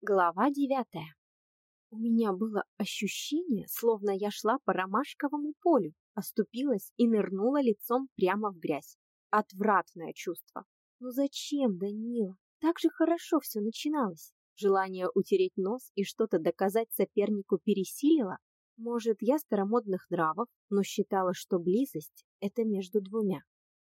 Глава девятая. У меня было ощущение, словно я шла по ромашковому полю, оступилась и нырнула лицом прямо в грязь. Отвратное чувство. Ну зачем, Данила? Так же хорошо все начиналось. Желание утереть нос и что-то доказать сопернику пересилило. Может, я старомодных нравов, но считала, что близость — это между двумя.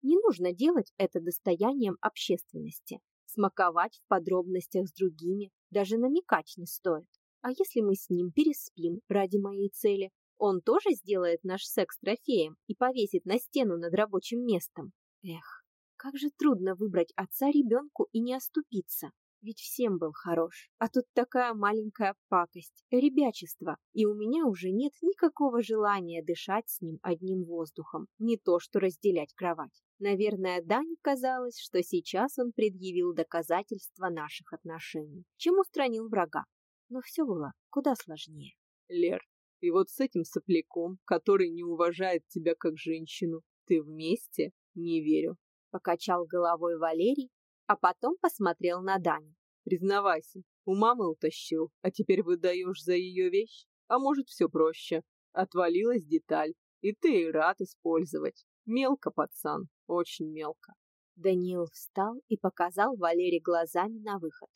Не нужно делать это достоянием общественности смаковать в подробностях с другими, даже намекать не стоит. А если мы с ним переспим ради моей цели, он тоже сделает наш секс трофеем и повесит на стену над рабочим местом? Эх, как же трудно выбрать отца ребенку и не оступиться. Ведь всем был хорош. А тут такая маленькая пакость, ребячество, и у меня уже нет никакого желания дышать с ним одним воздухом, не то что разделять кровать. Наверное, Дане казалось, что сейчас он предъявил доказательства наших отношений, чем устранил врага. Но все было куда сложнее. Лер, и вот с этим сопляком, который не уважает тебя как женщину, ты вместе? Не верю. Покачал головой Валерий, а потом посмотрел на Даню. Признавайся, у мамы утащил, а теперь выдаешь за ее вещь? А может, все проще. Отвалилась деталь, и ты и рад использовать. Мелко, пацан, очень мелко. Даниил встал и показал Валере глазами на выход.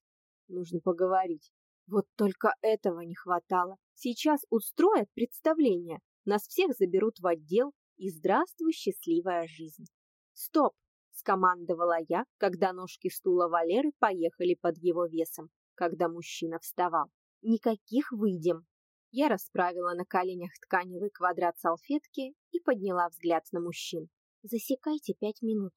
Нужно поговорить. Вот только этого не хватало. Сейчас устроят представление, нас всех заберут в отдел, и здравствуй, счастливая жизнь. Стоп! Скомандовала я, когда ножки стула Валеры поехали под его весом, когда мужчина вставал. Никаких выйдем. Я расправила на коленях тканевый квадрат салфетки и подняла взгляд на мужчин. Засекайте пять минут.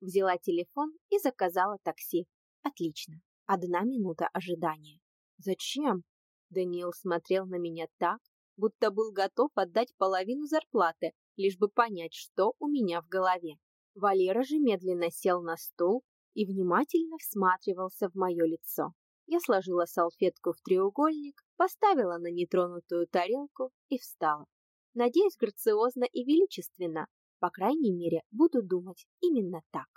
Взяла телефон и заказала такси. Отлично. Одна минута ожидания. Зачем? Даниил смотрел на меня так, будто был готов отдать половину зарплаты, лишь бы понять, что у меня в голове. Валера же медленно сел на стул и внимательно всматривался в мое лицо. Я сложила салфетку в треугольник, поставила на нетронутую тарелку и встала. Надеюсь, грациозно и величественно. По крайней мере, буду думать именно так.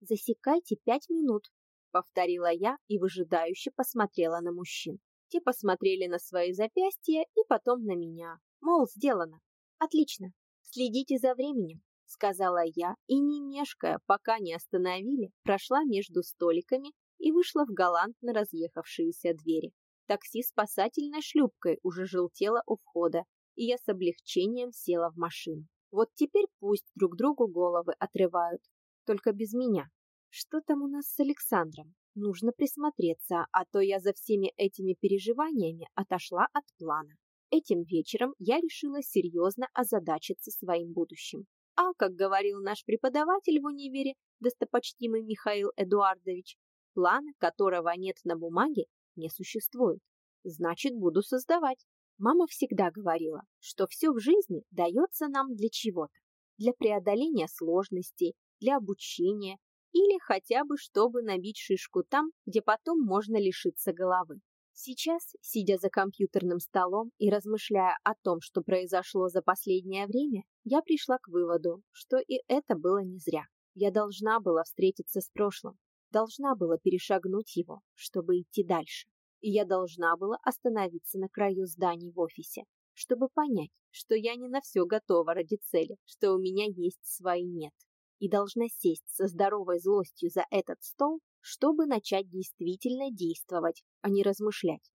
«Засекайте пять минут», — повторила я и выжидающе посмотрела на мужчин. Те посмотрели на свои запястья и потом на меня. Мол, сделано. Отлично. Следите за временем сказала я и, не мешкая, пока не остановили, прошла между столиками и вышла в галантно разъехавшиеся двери. Такси спасательной шлюпкой уже желтело у входа, и я с облегчением села в машину. Вот теперь пусть друг другу головы отрывают, только без меня. Что там у нас с Александром? Нужно присмотреться, а то я за всеми этими переживаниями отошла от плана. Этим вечером я решила серьезно озадачиться своим будущим. А, как говорил наш преподаватель в универе, достопочтимый Михаил Эдуардович, плана, которого нет на бумаге, не существует. Значит, буду создавать. Мама всегда говорила, что все в жизни дается нам для чего-то. Для преодоления сложностей, для обучения или хотя бы чтобы набить шишку там, где потом можно лишиться головы. Сейчас, сидя за компьютерным столом и размышляя о том, что произошло за последнее время, я пришла к выводу, что и это было не зря. Я должна была встретиться с прошлым, должна была перешагнуть его, чтобы идти дальше. И я должна была остановиться на краю зданий в офисе, чтобы понять, что я не на все готова ради цели, что у меня есть свои «нет». И должна сесть со здоровой злостью за этот стол чтобы начать действительно действовать, а не размышлять.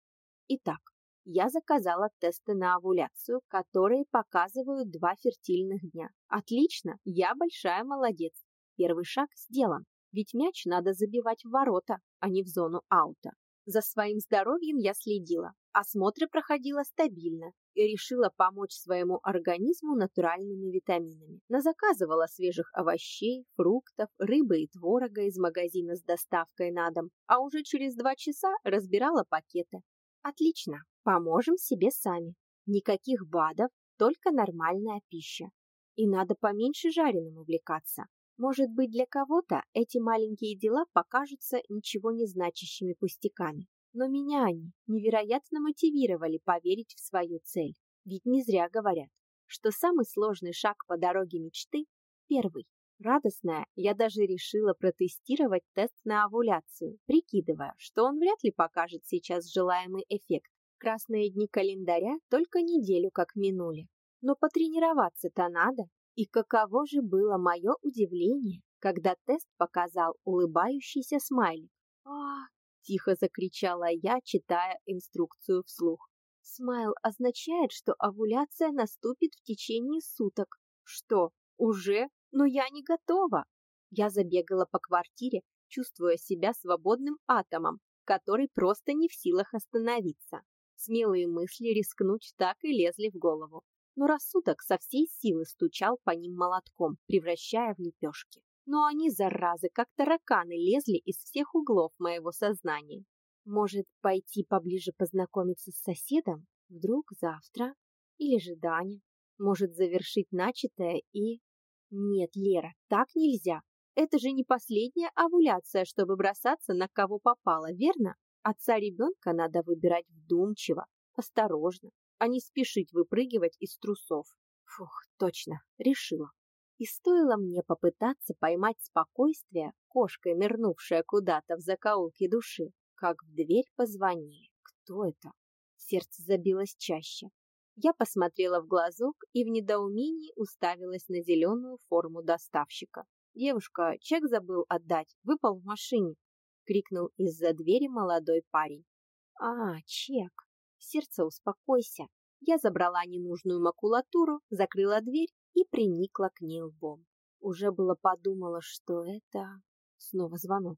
Итак, я заказала тесты на овуляцию, которые показывают два фертильных дня. Отлично, я большая молодец. Первый шаг сделан, ведь мяч надо забивать в ворота, а не в зону аута. За своим здоровьем я следила. Осмотры проходила стабильно и решила помочь своему организму натуральными витаминами. Назаказывала свежих овощей, фруктов, рыбы и творога из магазина с доставкой на дом, а уже через два часа разбирала пакеты. Отлично, поможем себе сами. Никаких БАДов, только нормальная пища. И надо поменьше жареным увлекаться. Может быть, для кого-то эти маленькие дела покажутся ничего не значащими пустяками. Но меня они невероятно мотивировали поверить в свою цель. Ведь не зря говорят, что самый сложный шаг по дороге мечты – первый. Радостная, я даже решила протестировать тест на овуляцию, прикидывая, что он вряд ли покажет сейчас желаемый эффект. Красные дни календаря только неделю как минули. Но потренироваться-то надо. И каково же было мое удивление, когда тест показал улыбающийся смайлик. а тихо закричала я, читая инструкцию вслух. Смайл означает, что овуляция наступит в течение суток. Что, уже? Но я не готова. Я забегала по квартире, чувствуя себя свободным атомом, который просто не в силах остановиться. Смелые мысли рискнуть так и лезли в голову, но рассудок со всей силы стучал по ним молотком, превращая в лепешки но они, заразы, как тараканы, лезли из всех углов моего сознания. Может, пойти поближе познакомиться с соседом? Вдруг завтра? Или же Даня? Может, завершить начатое и... Нет, Лера, так нельзя. Это же не последняя овуляция, чтобы бросаться на кого попало, верно? Отца ребенка надо выбирать вдумчиво, осторожно, а не спешить выпрыгивать из трусов. Фух, точно, решила. И стоило мне попытаться поймать спокойствие, кошкой нырнувшая куда-то в закоулке души, как в дверь позвонили. Кто это? Сердце забилось чаще. Я посмотрела в глазок и в недоумении уставилась на зеленую форму доставщика. «Девушка, чек забыл отдать, выпал в машине!» — крикнул из-за двери молодой парень. «А, чек! Сердце, успокойся!» Я забрала ненужную макулатуру, закрыла дверь и приникла к ней лбом. Уже было подумала, что это... Снова звонок.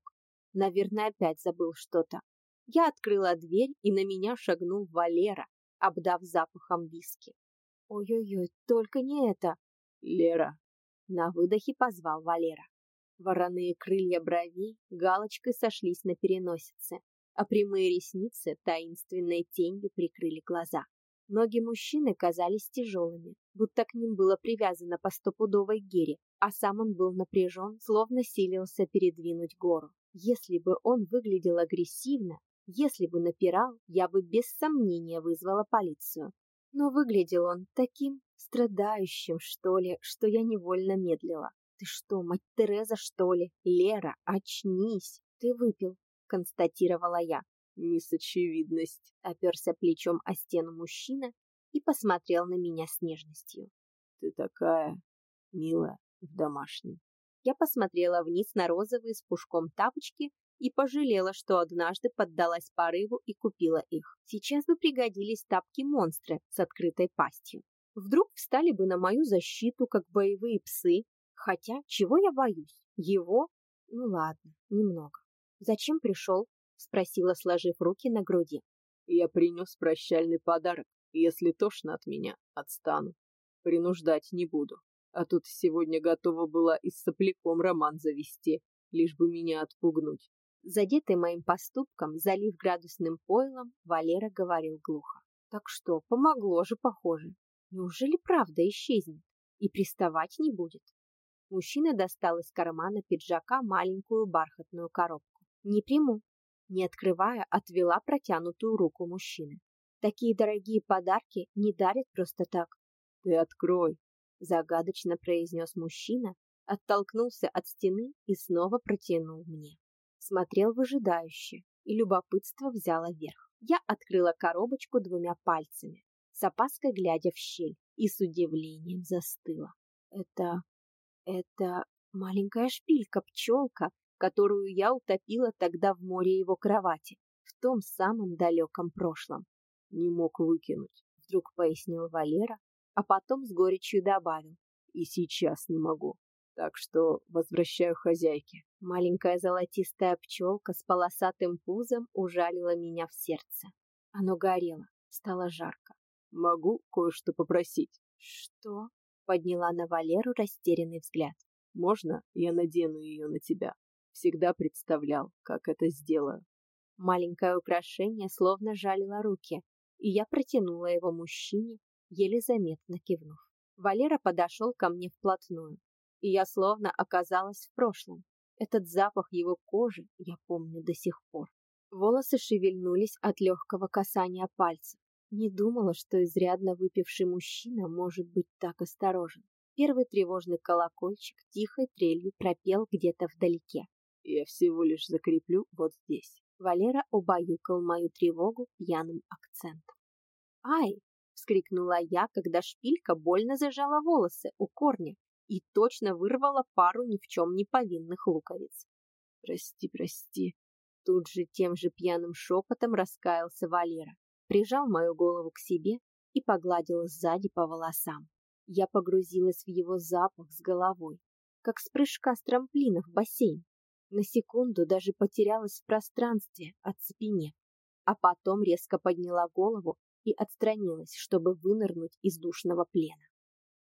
Наверное, опять забыл что-то. Я открыла дверь, и на меня шагнул Валера, обдав запахом виски. Ой-ой-ой, только не это. Лера. На выдохе позвал Валера. Вороные крылья бровей галочкой сошлись на переносице, а прямые ресницы таинственной тенью прикрыли глаза. Ноги мужчины казались тяжелыми, будто к ним было привязано по стопудовой гире, а сам он был напряжен, словно силился передвинуть гору. Если бы он выглядел агрессивно, если бы напирал, я бы без сомнения вызвала полицию. Но выглядел он таким страдающим, что ли, что я невольно медлила. Ты что, мать Тереза, что ли? Лера, очнись! Ты выпил, констатировала я. Мисс Очевидность оперся плечом о стену мужчина и посмотрел на меня с нежностью. Ты такая милая в домашнем. Я посмотрела вниз на розовые с пушком тапочки и пожалела, что однажды поддалась порыву и купила их. Сейчас бы пригодились тапки-монстры с открытой пастью. Вдруг встали бы на мою защиту, как боевые псы. Хотя, чего я боюсь? Его? Ну ладно, немного. Зачем пришел? Спросила, сложив руки на груди. Я принес прощальный подарок. Если тошно от меня, отстану. Принуждать не буду. А тут сегодня готова была и с сопляком роман завести, лишь бы меня отпугнуть. Задетый моим поступком, залив градусным пойлом, Валера говорил глухо. Так что, помогло же, похоже. Неужели правда исчезнет и приставать не будет? Мужчина достал из кармана пиджака маленькую бархатную коробку. Не приму. Не открывая, отвела протянутую руку мужчины. Такие дорогие подарки не дарят просто так. Ты открой, загадочно произнес мужчина, оттолкнулся от стены и снова протянул мне. Смотрел выжидающе, и любопытство взяло верх. Я открыла коробочку двумя пальцами, с опаской глядя в щель, и с удивлением застыла. Это... это маленькая шпилька-пчелка, которую я утопила тогда в море его кровати, в том самом далеком прошлом. Не мог выкинуть, вдруг пояснил Валера, а потом с горечью добавил. И сейчас не могу. Так что возвращаю хозяйке. Маленькая золотистая пчелка с полосатым пузом ужалила меня в сердце. Оно горело, стало жарко. Могу кое-что попросить. Что? Подняла на Валеру растерянный взгляд. Можно я надену ее на тебя? Всегда представлял, как это сделаю. Маленькое украшение словно жалило руки, и я протянула его мужчине, еле заметно кивнув. Валера подошел ко мне вплотную, и я словно оказалась в прошлом. Этот запах его кожи я помню до сих пор. Волосы шевельнулись от легкого касания пальцев. Не думала, что изрядно выпивший мужчина может быть так осторожен. Первый тревожный колокольчик тихой трелью пропел где-то вдалеке. «Я всего лишь закреплю вот здесь». Валера убаюкал мою тревогу пьяным акцентом. «Ай!» — вскрикнула я, когда шпилька больно зажала волосы у корня и точно вырвала пару ни в чем не повинных луковиц. «Прости, прости!» Тут же тем же пьяным шепотом раскаялся Валера, прижал мою голову к себе и погладил сзади по волосам. Я погрузилась в его запах с головой, как с прыжка с трамплина в бассейн. На секунду даже потерялась в пространстве, оцепенев, а потом резко подняла голову и отстранилась, чтобы вынырнуть из душного плена.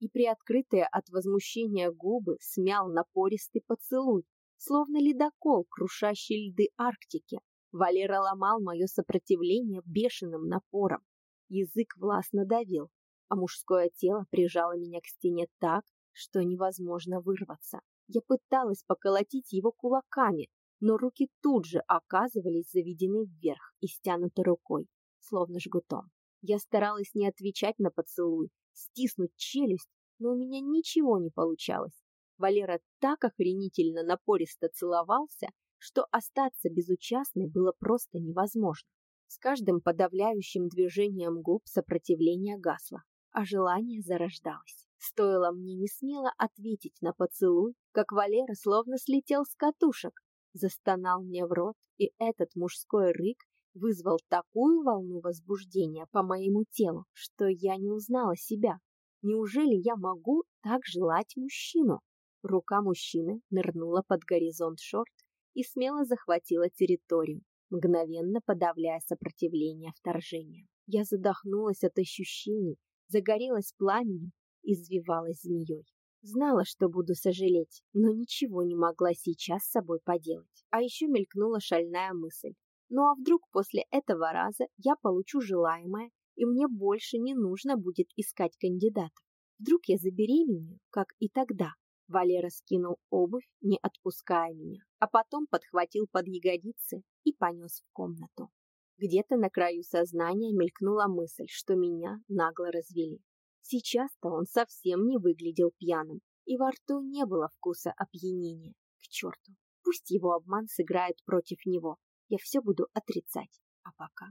И приоткрытые от возмущения губы смял напористый поцелуй, словно ледокол, крушащий льды Арктики. Валера ломал мое сопротивление бешеным напором. Язык властно давил, а мужское тело прижало меня к стене так, что невозможно вырваться. Я пыталась поколотить его кулаками, но руки тут же оказывались заведены вверх и стянуты рукой, словно жгутом. Я старалась не отвечать на поцелуй, стиснуть челюсть, но у меня ничего не получалось. Валера так охренительно напористо целовался, что остаться безучастной было просто невозможно. С каждым подавляющим движением губ сопротивление гасло, а желание зарождалось. Стоило мне не смело ответить на поцелуй, как Валера словно слетел с катушек, застонал мне в рот, и этот мужской рык вызвал такую волну возбуждения по моему телу, что я не узнала себя. Неужели я могу так желать мужчину? Рука мужчины нырнула под горизонт шорт и смело захватила территорию, мгновенно подавляя сопротивление вторжения. Я задохнулась от ощущений, загорелась пламенем извивалась змеей. Знала, что буду сожалеть, но ничего не могла сейчас с собой поделать. А еще мелькнула шальная мысль. Ну а вдруг после этого раза я получу желаемое, и мне больше не нужно будет искать кандидатов? Вдруг я забеременею, как и тогда? Валера скинул обувь, не отпуская меня, а потом подхватил под ягодицы и понес в комнату. Где-то на краю сознания мелькнула мысль, что меня нагло развели. Сейчас-то он совсем не выглядел пьяным, и во рту не было вкуса опьянения. К черту, пусть его обман сыграет против него. Я все буду отрицать. А пока?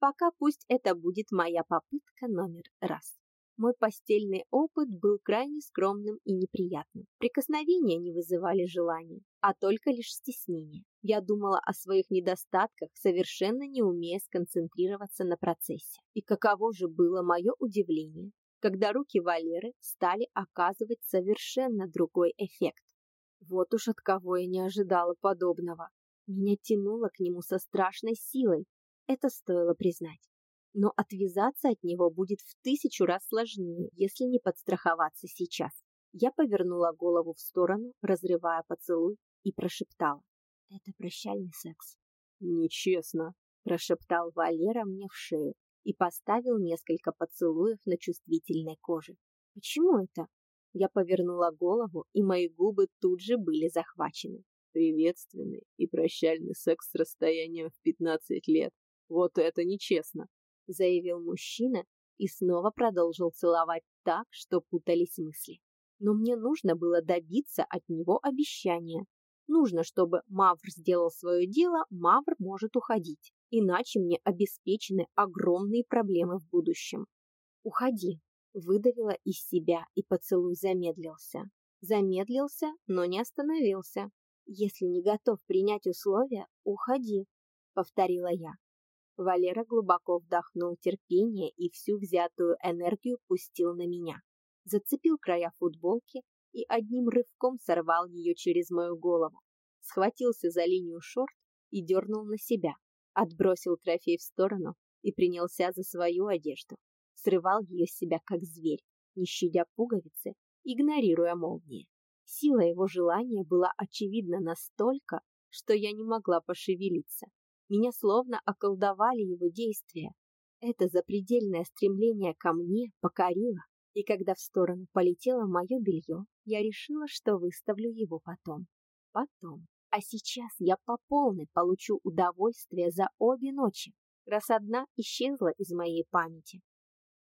Пока пусть это будет моя попытка номер раз. Мой постельный опыт был крайне скромным и неприятным. Прикосновения не вызывали желания, а только лишь стеснение. Я думала о своих недостатках, совершенно не умея сконцентрироваться на процессе. И каково же было мое удивление, когда руки Валеры стали оказывать совершенно другой эффект. Вот уж от кого я не ожидала подобного. Меня тянуло к нему со страшной силой, это стоило признать. Но отвязаться от него будет в тысячу раз сложнее, если не подстраховаться сейчас. Я повернула голову в сторону, разрывая поцелуй, и прошептала. Это прощальный секс. Нечестно, прошептал Валера мне в шею, и поставил несколько поцелуев на чувствительной коже. Почему это? Я повернула голову, и мои губы тут же были захвачены. Приветственный и прощальный секс с расстоянием в 15 лет. Вот это нечестно, заявил мужчина и снова продолжил целовать так, что путались мысли. Но мне нужно было добиться от него обещания. Нужно, чтобы Мавр сделал свое дело, Мавр может уходить иначе мне обеспечены огромные проблемы в будущем. Уходи, выдавила из себя, и поцелуй замедлился. Замедлился, но не остановился. Если не готов принять условия, уходи, повторила я. Валера глубоко вдохнул терпение и всю взятую энергию пустил на меня. Зацепил края футболки и одним рывком сорвал ее через мою голову. Схватился за линию шорт и дернул на себя отбросил трофей в сторону и принялся за свою одежду. Срывал ее с себя, как зверь, не щадя пуговицы, игнорируя молнии. Сила его желания была очевидна настолько, что я не могла пошевелиться. Меня словно околдовали его действия. Это запредельное стремление ко мне покорило, и когда в сторону полетело мое белье, я решила, что выставлю его потом. Потом. А сейчас я по полной получу удовольствие за обе ночи, раз одна исчезла из моей памяти.